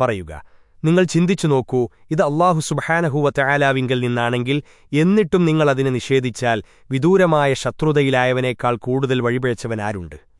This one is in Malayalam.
പറയുക. നിങ്ങൾ ചിന്തിച്ചു നോക്കൂ ഇത് അള്ളാഹു സുബഹാനഹുവത്തയാലാവിങ്കിൽ നിന്നാണെങ്കിൽ എന്നിട്ടും നിങ്ങൾ അതിനെ നിഷേധിച്ചാൽ വിദൂരമായ ശത്രുതയിലായവനേക്കാൾ കൂടുതൽ വഴിപിഴച്ചവനാരുണ്ട്.